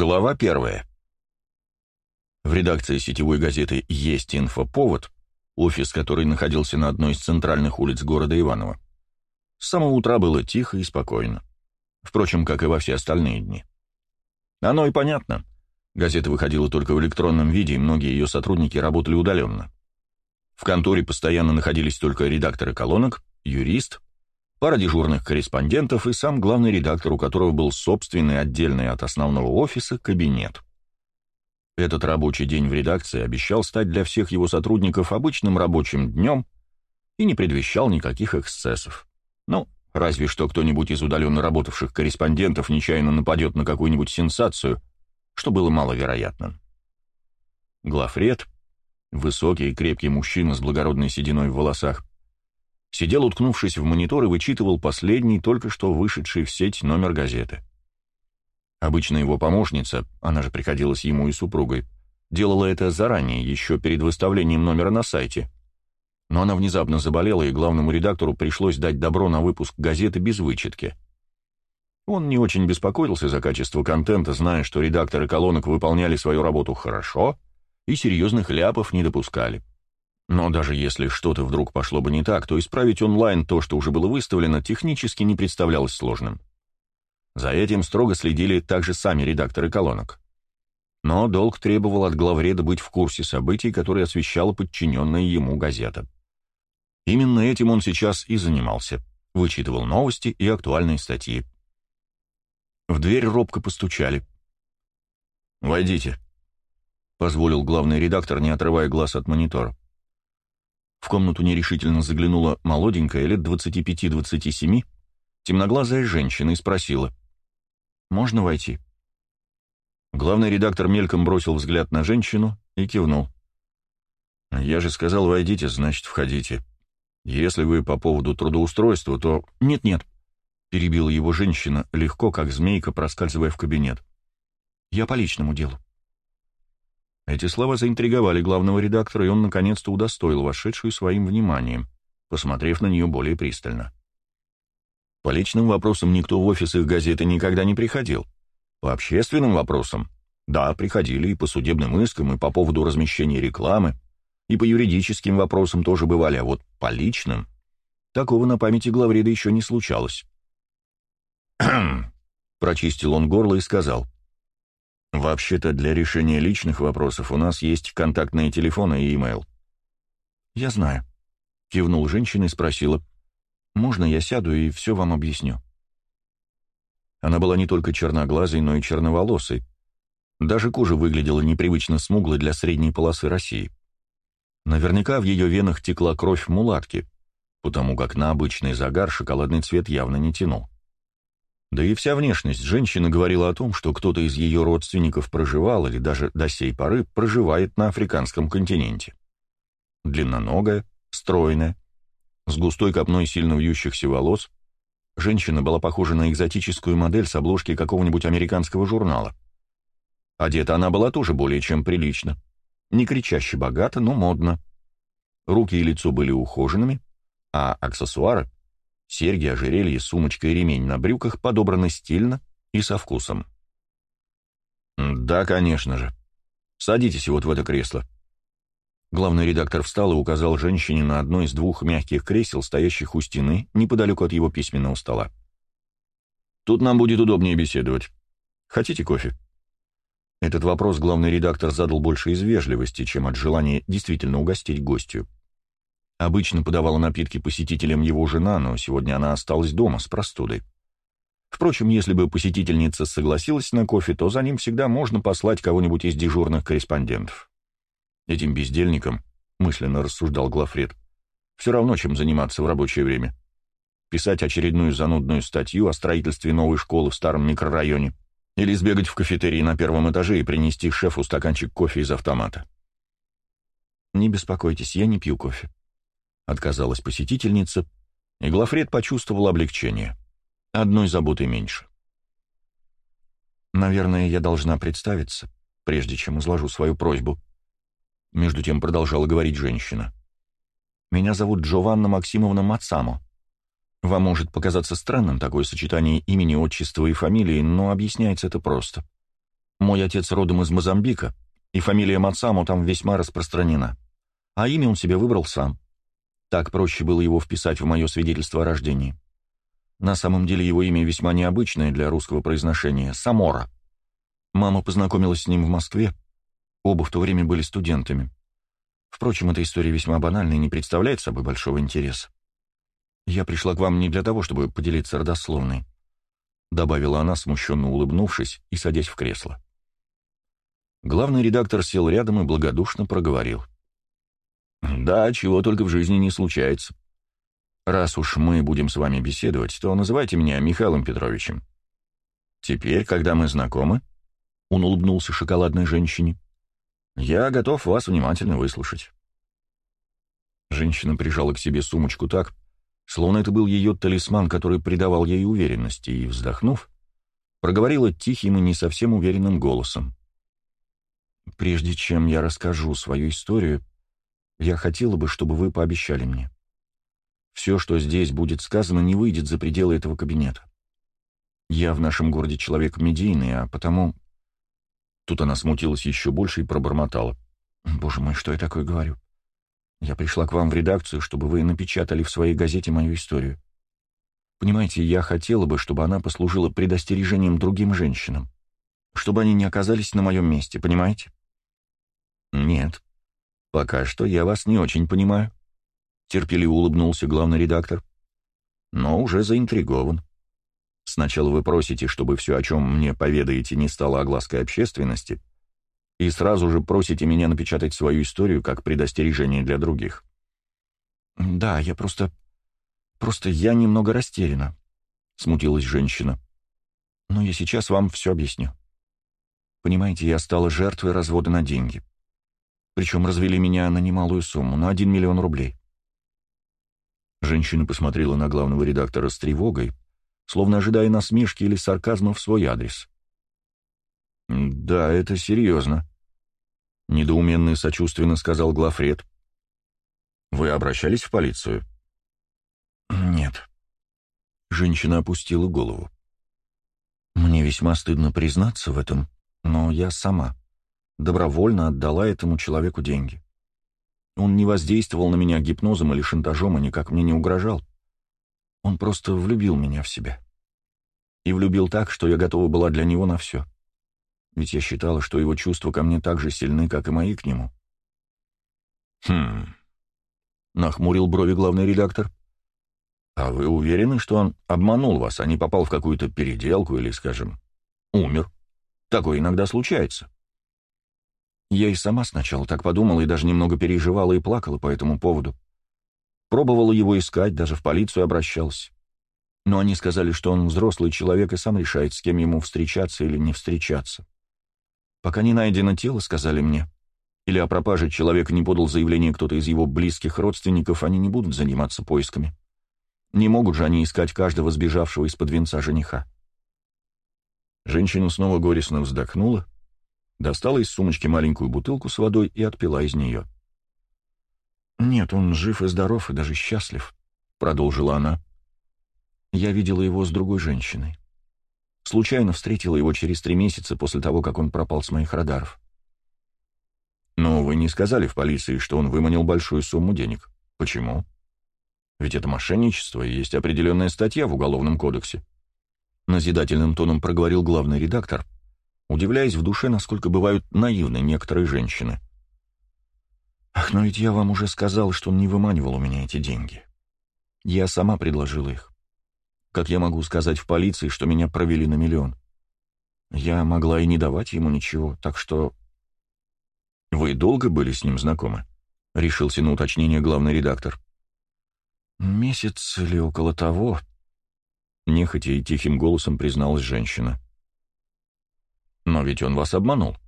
Глава первая. В редакции сетевой газеты «Есть инфоповод», офис который находился на одной из центральных улиц города Иваново, с самого утра было тихо и спокойно. Впрочем, как и во все остальные дни. Оно и понятно. Газета выходила только в электронном виде, и многие ее сотрудники работали удаленно. В конторе постоянно находились только редакторы колонок, юрист, пара дежурных корреспондентов и сам главный редактор, у которого был собственный отдельный от основного офиса кабинет. Этот рабочий день в редакции обещал стать для всех его сотрудников обычным рабочим днем и не предвещал никаких эксцессов. Ну, разве что кто-нибудь из удаленно работавших корреспондентов нечаянно нападет на какую-нибудь сенсацию, что было маловероятным. Глафред, высокий и крепкий мужчина с благородной сединой в волосах, сидел, уткнувшись в монитор, и вычитывал последний, только что вышедший в сеть номер газеты. Обычно его помощница, она же приходилась ему и супругой, делала это заранее, еще перед выставлением номера на сайте. Но она внезапно заболела, и главному редактору пришлось дать добро на выпуск газеты без вычетки. Он не очень беспокоился за качество контента, зная, что редакторы колонок выполняли свою работу хорошо и серьезных ляпов не допускали. Но даже если что-то вдруг пошло бы не так, то исправить онлайн то, что уже было выставлено, технически не представлялось сложным. За этим строго следили также сами редакторы колонок. Но долг требовал от главреда быть в курсе событий, которые освещала подчиненная ему газета. Именно этим он сейчас и занимался, вычитывал новости и актуальные статьи. В дверь робко постучали. «Войдите», — позволил главный редактор, не отрывая глаз от монитора. В комнату нерешительно заглянула молоденькая, лет 25-27, темноглазая женщина и спросила. «Можно войти?» Главный редактор мельком бросил взгляд на женщину и кивнул. «Я же сказал, войдите, значит, входите. Если вы по поводу трудоустройства, то...» «Нет-нет», — перебила его женщина, легко, как змейка, проскальзывая в кабинет. «Я по личному делу». Эти слова заинтриговали главного редактора, и он наконец-то удостоил вошедшую своим вниманием, посмотрев на нее более пристально. По личным вопросам никто в офис их газеты никогда не приходил. По общественным вопросам, да, приходили и по судебным искам, и по поводу размещения рекламы, и по юридическим вопросам тоже бывали, а вот по личным такого на памяти главреда еще не случалось. прочистил он горло и сказал. «Вообще-то для решения личных вопросов у нас есть контактные телефоны и имейл». «Я знаю», — кивнул женщина и спросила. «Можно я сяду и все вам объясню?» Она была не только черноглазой, но и черноволосой. Даже кожа выглядела непривычно смуглой для средней полосы России. Наверняка в ее венах текла кровь мулатки, потому как на обычный загар шоколадный цвет явно не тянул. Да и вся внешность женщины говорила о том, что кто-то из ее родственников проживал или даже до сей поры проживает на африканском континенте. Длинноногая, стройная, с густой копной сильно вьющихся волос, женщина была похожа на экзотическую модель с обложки какого-нибудь американского журнала. Одета она была тоже более чем прилично. Не кричаще богато, но модно. Руки и лицо были ухоженными, а аксессуары Серьги, ожерелье, сумочка и ремень на брюках подобраны стильно и со вкусом. «Да, конечно же. Садитесь вот в это кресло». Главный редактор встал и указал женщине на одно из двух мягких кресел, стоящих у стены, неподалеку от его письменного стола. «Тут нам будет удобнее беседовать. Хотите кофе?» Этот вопрос главный редактор задал больше из вежливости, чем от желания действительно угостить гостю. Обычно подавала напитки посетителям его жена, но сегодня она осталась дома с простудой. Впрочем, если бы посетительница согласилась на кофе, то за ним всегда можно послать кого-нибудь из дежурных корреспондентов. Этим бездельникам, мысленно рассуждал Глафред, все равно, чем заниматься в рабочее время. Писать очередную занудную статью о строительстве новой школы в старом микрорайоне или сбегать в кафетерий на первом этаже и принести шефу стаканчик кофе из автомата. «Не беспокойтесь, я не пью кофе», Отказалась посетительница, и Глафред почувствовал облегчение. Одной заботы меньше. «Наверное, я должна представиться, прежде чем изложу свою просьбу», — между тем продолжала говорить женщина. «Меня зовут Джованна Максимовна Мацамо. Вам может показаться странным такое сочетание имени, отчества и фамилии, но объясняется это просто. Мой отец родом из Мозамбика, и фамилия Мацамо там весьма распространена. А имя он себе выбрал сам. Так проще было его вписать в мое свидетельство о рождении. На самом деле его имя весьма необычное для русского произношения — Самора. Мама познакомилась с ним в Москве. Оба в то время были студентами. Впрочем, эта история весьма банальна и не представляет собой большого интереса. Я пришла к вам не для того, чтобы поделиться родословной, — добавила она, смущенно улыбнувшись и садясь в кресло. Главный редактор сел рядом и благодушно проговорил. «Да, чего только в жизни не случается. Раз уж мы будем с вами беседовать, то называйте меня Михаилом Петровичем. Теперь, когда мы знакомы, — он улыбнулся шоколадной женщине, — я готов вас внимательно выслушать». Женщина прижала к себе сумочку так, словно это был ее талисман, который придавал ей уверенности, и, вздохнув, проговорила тихим и не совсем уверенным голосом. Прежде чем я расскажу свою историю, я хотела бы, чтобы вы пообещали мне. Все, что здесь будет сказано, не выйдет за пределы этого кабинета. Я в нашем городе человек медийный, а потому...» Тут она смутилась еще больше и пробормотала. «Боже мой, что я такое говорю? Я пришла к вам в редакцию, чтобы вы напечатали в своей газете мою историю. Понимаете, я хотела бы, чтобы она послужила предостережением другим женщинам, чтобы они не оказались на моем месте, понимаете? «Нет, пока что я вас не очень понимаю», — терпеливо улыбнулся главный редактор. «Но уже заинтригован. Сначала вы просите, чтобы все, о чем мне поведаете, не стало оглаской общественности, и сразу же просите меня напечатать свою историю как предостережение для других». «Да, я просто... просто я немного растеряна», — смутилась женщина. «Но я сейчас вам все объясню. Понимаете, я стала жертвой развода на деньги. Причем развели меня на немалую сумму, на один миллион рублей. Женщина посмотрела на главного редактора с тревогой, словно ожидая насмешки или сарказма в свой адрес. «Да, это серьезно», — недоуменно и сочувственно сказал Глафред. «Вы обращались в полицию?» «Нет». Женщина опустила голову. «Мне весьма стыдно признаться в этом, но я сама добровольно отдала этому человеку деньги. Он не воздействовал на меня гипнозом или шантажом и никак мне не угрожал. Он просто влюбил меня в себя. И влюбил так, что я готова была для него на все. Ведь я считала, что его чувства ко мне так же сильны, как и мои к нему. «Хм...» — нахмурил брови главный редактор. «А вы уверены, что он обманул вас, а не попал в какую-то переделку или, скажем, умер? Такое иногда случается». Я и сама сначала так подумала и даже немного переживала и плакала по этому поводу. Пробовала его искать, даже в полицию обращалась. Но они сказали, что он взрослый человек и сам решает, с кем ему встречаться или не встречаться. Пока не найдено тело, сказали мне, или о пропаже человека не подал заявление кто-то из его близких родственников, они не будут заниматься поисками. Не могут же они искать каждого сбежавшего из-под венца жениха. Женщина снова горестно вздохнула, достала из сумочки маленькую бутылку с водой и отпила из нее. «Нет, он жив и здоров, и даже счастлив», — продолжила она. «Я видела его с другой женщиной. Случайно встретила его через три месяца после того, как он пропал с моих радаров». «Но вы не сказали в полиции, что он выманил большую сумму денег. Почему? Ведь это мошенничество, и есть определенная статья в Уголовном кодексе». Назидательным тоном проговорил главный редактор — удивляясь в душе, насколько бывают наивны некоторые женщины. «Ах, но ведь я вам уже сказал, что он не выманивал у меня эти деньги. Я сама предложила их. Как я могу сказать в полиции, что меня провели на миллион? Я могла и не давать ему ничего, так что...» «Вы долго были с ним знакомы?» — решился на уточнение главный редактор. «Месяц или около того», — нехотя и тихим голосом призналась женщина. Но ведь он вас обманул.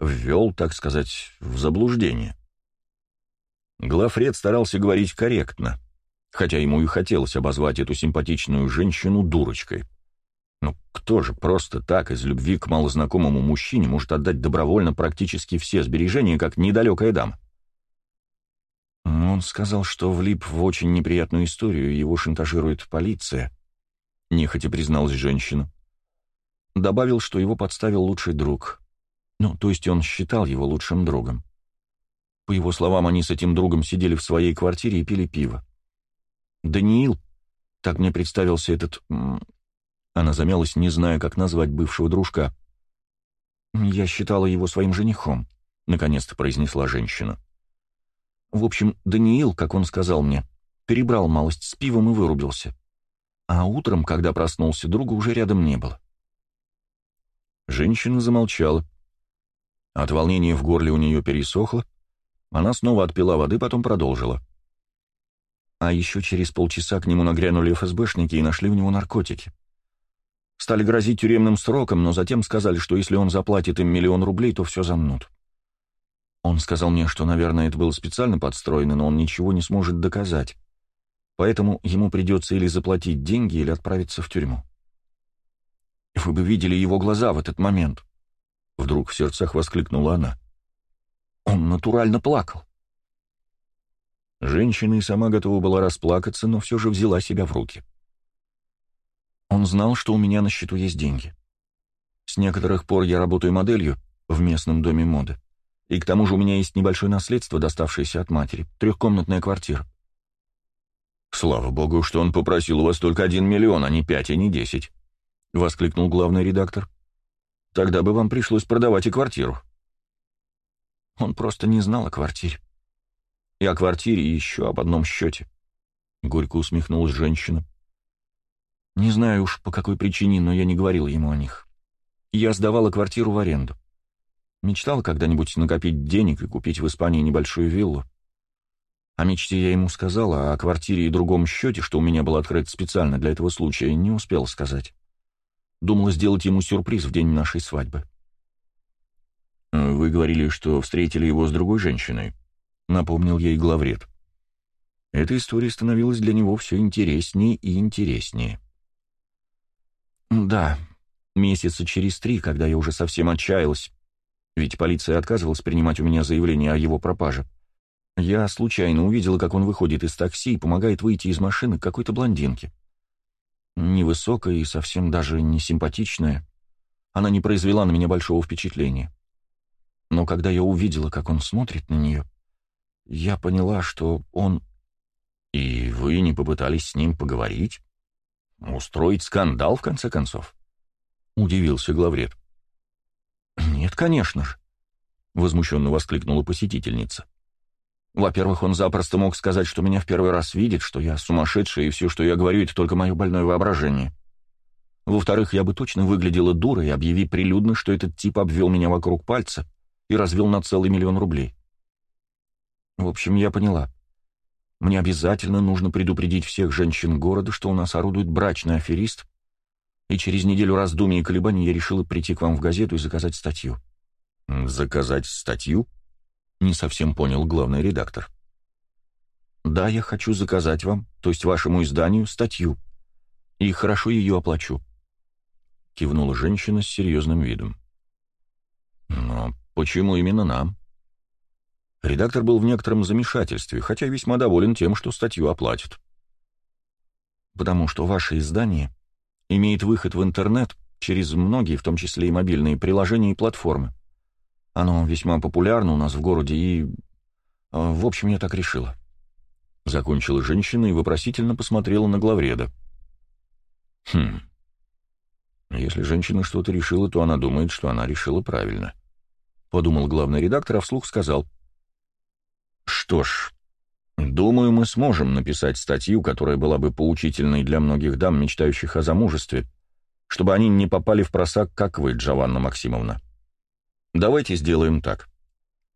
Ввел, так сказать, в заблуждение. Глафред старался говорить корректно, хотя ему и хотелось обозвать эту симпатичную женщину дурочкой. Но кто же просто так из любви к малознакомому мужчине может отдать добровольно практически все сбережения, как недалекая дама? Он сказал, что влип в очень неприятную историю, его шантажирует полиция. Нехотя призналась женщина. Добавил, что его подставил лучший друг. Ну, то есть он считал его лучшим другом. По его словам, они с этим другом сидели в своей квартире и пили пиво. Даниил, так мне представился этот... Она замялась, не зная, как назвать бывшего дружка. «Я считала его своим женихом», — наконец-то произнесла женщина. В общем, Даниил, как он сказал мне, перебрал малость с пивом и вырубился. А утром, когда проснулся, друга уже рядом не было. Женщина замолчала. От волнения в горле у нее пересохло. Она снова отпила воды, потом продолжила. А еще через полчаса к нему нагрянули ФСБшники и нашли у него наркотики. Стали грозить тюремным сроком, но затем сказали, что если он заплатит им миллион рублей, то все замнут. Он сказал мне, что, наверное, это было специально подстроено, но он ничего не сможет доказать. Поэтому ему придется или заплатить деньги, или отправиться в тюрьму. Вы бы видели его глаза в этот момент. Вдруг в сердцах воскликнула она. Он натурально плакал. Женщина и сама готова была расплакаться, но все же взяла себя в руки. Он знал, что у меня на счету есть деньги. С некоторых пор я работаю моделью в местном доме моды. И к тому же у меня есть небольшое наследство, доставшееся от матери, трехкомнатная квартира. «Слава богу, что он попросил у вас только один миллион, а не пять, и не десять», — воскликнул главный редактор. «Тогда бы вам пришлось продавать и квартиру». Он просто не знал о квартире. И о квартире, и еще об одном счете. Горько усмехнулась женщина. Не знаю уж по какой причине, но я не говорил ему о них. Я сдавала квартиру в аренду. Мечтал когда-нибудь накопить денег и купить в Испании небольшую виллу. О мечте я ему сказал, а о квартире и другом счете, что у меня был открыт специально для этого случая, не успел сказать. Думала сделать ему сюрприз в день нашей свадьбы. «Вы говорили, что встретили его с другой женщиной», — напомнил ей главред. Эта история становилась для него все интереснее и интереснее. «Да, месяца через три, когда я уже совсем отчаялась, ведь полиция отказывалась принимать у меня заявление о его пропаже. Я случайно увидела, как он выходит из такси и помогает выйти из машины какой-то блондинке. Невысокая и совсем даже не симпатичная. Она не произвела на меня большого впечатления. Но когда я увидела, как он смотрит на нее, я поняла, что он... И вы не попытались с ним поговорить? Устроить скандал, в конце концов? Удивился главред. «Нет, конечно же», — возмущенно воскликнула посетительница. «Во-первых, он запросто мог сказать, что меня в первый раз видит, что я сумасшедшая, и все, что я говорю, это только мое больное воображение. Во-вторых, я бы точно выглядела дурой, объяви прилюдно, что этот тип обвел меня вокруг пальца и развел на целый миллион рублей. В общем, я поняла. Мне обязательно нужно предупредить всех женщин города, что у нас орудует брачный аферист, и через неделю раздумий и колебаний я решила прийти к вам в газету и заказать статью». «Заказать статью?» — не совсем понял главный редактор. «Да, я хочу заказать вам, то есть вашему изданию, статью. И хорошо ее оплачу», — кивнула женщина с серьезным видом. «Но почему именно нам?» Редактор был в некотором замешательстве, хотя весьма доволен тем, что статью оплатит. «Потому что ваше издание имеет выход в интернет через многие, в том числе и мобильные приложения и платформы. Оно весьма популярно у нас в городе и... А, в общем, я так решила. Закончила женщина и вопросительно посмотрела на главреда. Хм. Если женщина что-то решила, то она думает, что она решила правильно. Подумал главный редактор, а вслух сказал. Что ж, Думаю, мы сможем написать статью, которая была бы поучительной для многих дам, мечтающих о замужестве, чтобы они не попали в просак, как вы, Джованна Максимовна. Давайте сделаем так.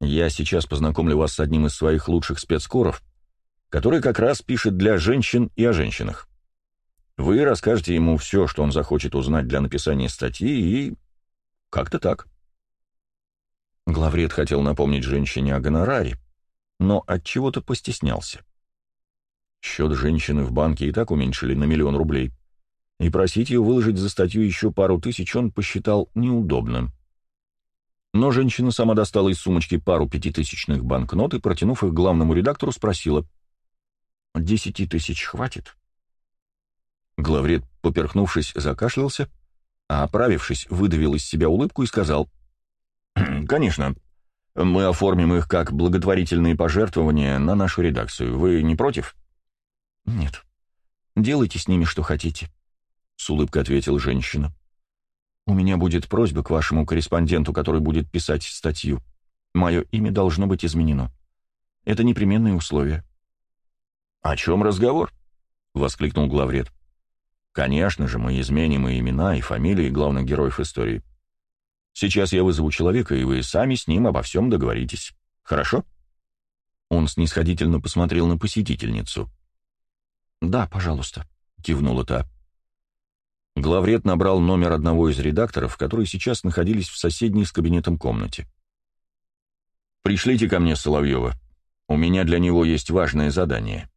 Я сейчас познакомлю вас с одним из своих лучших спецкоров, который как раз пишет для женщин и о женщинах. Вы расскажете ему все, что он захочет узнать для написания статьи, и... как-то так. Главред хотел напомнить женщине о гонораре, но от чего то постеснялся. Счет женщины в банке и так уменьшили на миллион рублей, и просить ее выложить за статью еще пару тысяч он посчитал неудобным. Но женщина сама достала из сумочки пару пятитысячных банкнот и, протянув их главному редактору, спросила, «Десяти тысяч хватит?» Главред, поперхнувшись, закашлялся, а оправившись, выдавил из себя улыбку и сказал, «Конечно, мы оформим их как благотворительные пожертвования на нашу редакцию. Вы не против?» «Нет. Делайте с ними, что хотите», — с улыбкой ответила женщина. «У меня будет просьба к вашему корреспонденту, который будет писать статью. Мое имя должно быть изменено. Это непременные условия». «О чем разговор?» — воскликнул главред. «Конечно же, мы изменим и имена, и фамилии главных героев истории. Сейчас я вызову человека, и вы сами с ним обо всем договоритесь. Хорошо?» Он снисходительно посмотрел на посетительницу. «Да, пожалуйста», — кивнула та. Главред набрал номер одного из редакторов, которые сейчас находились в соседней с кабинетом комнате. «Пришлите ко мне Соловьева. У меня для него есть важное задание».